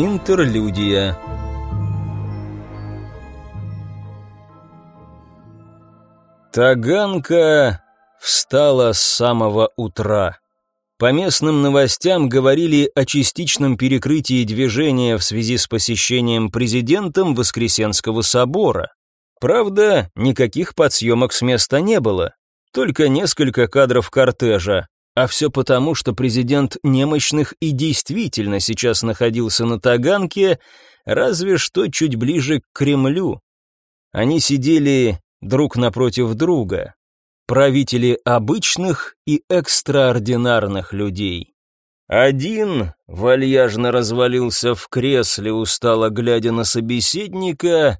Интерлюдия Таганка встала с самого утра. По местным новостям говорили о частичном перекрытии движения в связи с посещением президентом Воскресенского собора. Правда, никаких подсъемок с места не было, только несколько кадров кортежа, а все потому, что президент немощных и действительно сейчас находился на Таганке, разве что чуть ближе к Кремлю. Они сидели друг напротив друга, правители обычных и экстраординарных людей. Один вальяжно развалился в кресле, устало глядя на собеседника,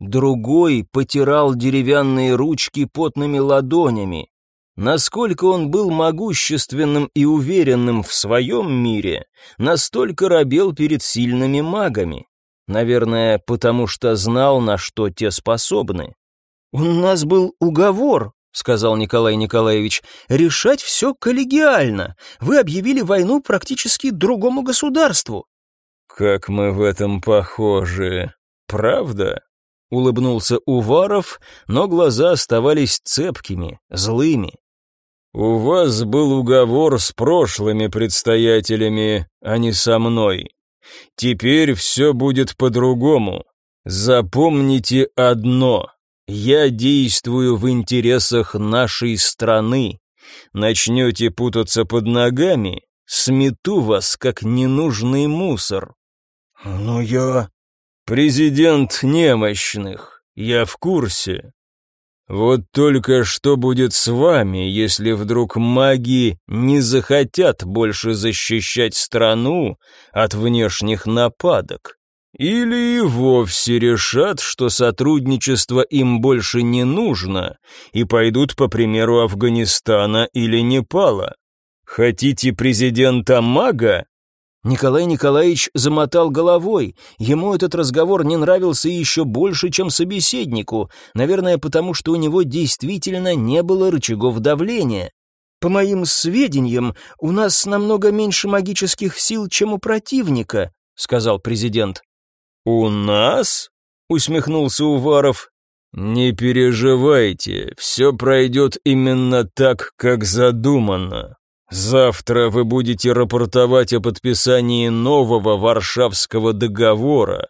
другой потирал деревянные ручки потными ладонями. Насколько он был могущественным и уверенным в своем мире, настолько робел перед сильными магами. Наверное, потому что знал, на что те способны. «У нас был уговор», сказал Николай Николаевич, решать все коллегиально. Вы объявили войну практически другому государству. Как мы в этом похожи, правда? Улыбнулся Уваров, но глаза оставались цепкими, злыми. У вас был уговор с прошлыми предстоятелями, а не со мной. Теперь все будет по-другому. Запомните одно. Я действую в интересах нашей страны. Начнете путаться под ногами, смету вас, как ненужный мусор. Но я... Президент немощных, я в курсе. Вот только что будет с вами, если вдруг маги не захотят больше защищать страну от внешних нападок? Или и вовсе решат, что сотрудничество им больше не нужно, и пойдут по примеру Афганистана или Непала. Хотите президента-мага? Николай Николаевич замотал головой. Ему этот разговор не нравился еще больше, чем собеседнику, наверное, потому что у него действительно не было рычагов давления. По моим сведениям, у нас намного меньше магических сил, чем у противника, сказал президент. «У нас?» — усмехнулся Уваров. «Не переживайте, все пройдет именно так, как задумано. Завтра вы будете рапортовать о подписании нового Варшавского договора.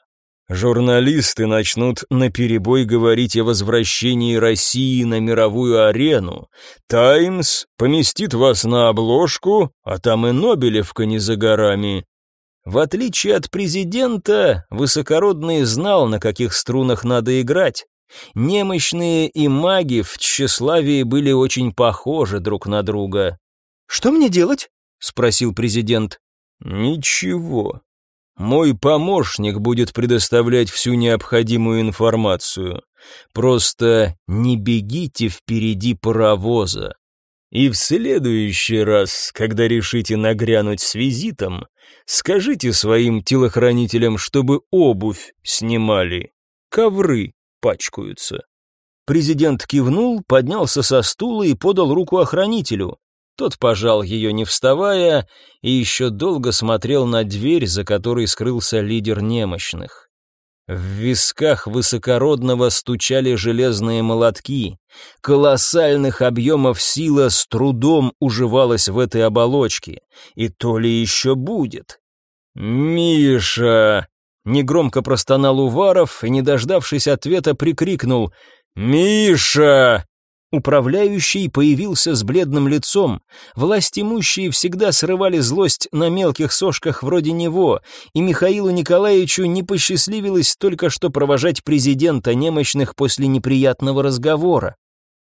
Журналисты начнут наперебой говорить о возвращении России на мировую арену. «Таймс» поместит вас на обложку, а там и Нобелевка не за горами. В отличие от президента, высокородный знал, на каких струнах надо играть. Немощные и маги в тщеславии были очень похожи друг на друга. «Что мне делать?» — спросил президент. «Ничего. Мой помощник будет предоставлять всю необходимую информацию. Просто не бегите впереди паровоза. И в следующий раз, когда решите нагрянуть с визитом, скажите своим телохранителям, чтобы обувь снимали. Ковры пачкаются. Президент кивнул, поднялся со стула и подал руку охранителю. Тот пожал ее, не вставая, и еще долго смотрел на дверь, за которой скрылся лидер немощных. В висках высокородного стучали железные молотки. Колоссальных объемов сила с трудом уживалась в этой оболочке. И то ли еще будет. «Миша!» Негромко простонал Уваров и, не дождавшись ответа, прикрикнул «Миша!» Управляющий появился с бледным лицом. Власть имущие всегда срывали злость на мелких сошках вроде него, и Михаилу Николаевичу не посчастливилось только что провожать президента немощных после неприятного разговора.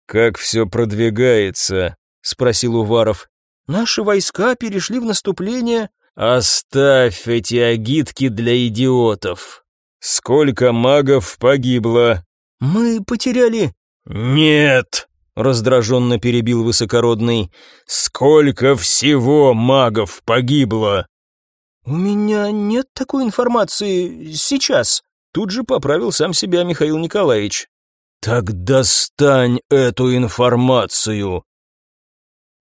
«Как все продвигается?» — спросил Уваров. «Наши войска перешли в наступление». «Оставь эти агитки для идиотов. Сколько магов погибло?» «Мы потеряли...» «Нет!» Раздраженно перебил высокородный. Сколько всего магов погибло? У меня нет такой информации сейчас. Тут же поправил сам себя Михаил Николаевич. Так достань эту информацию.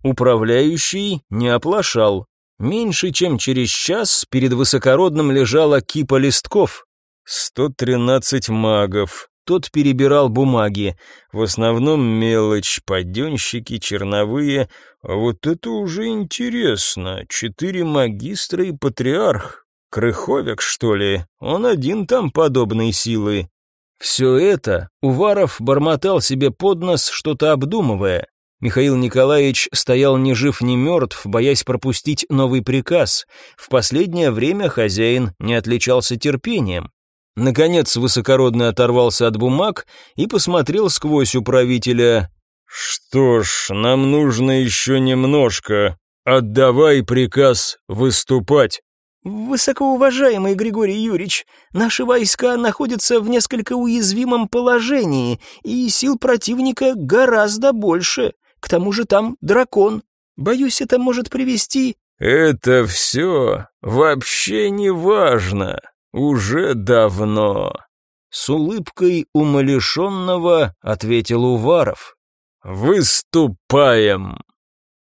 Управляющий не оплошал. Меньше чем через час перед высокородным лежала кипа листков. «Сто тринадцать магов», тот перебирал бумаги. В основном мелочь, подъемщики, черновые. А вот это уже интересно. Четыре магистра и патриарх. Крыховик, что ли? Он один там подобной силы. Все это Уваров бормотал себе под нос, что-то обдумывая. Михаил Николаевич стоял ни жив, ни мертв, боясь пропустить новый приказ. В последнее время хозяин не отличался терпением. Наконец высокородный оторвался от бумаг и посмотрел сквозь управителя. «Что ж, нам нужно еще немножко. Отдавай приказ выступать». «Высокоуважаемый Григорий Юрьевич, наши войска находятся в несколько уязвимом положении, и сил противника гораздо больше. К тому же там дракон. Боюсь, это может привести...» «Это все вообще не важно», «Уже давно», — с улыбкой умалишенного ответил Уваров. «Выступаем!»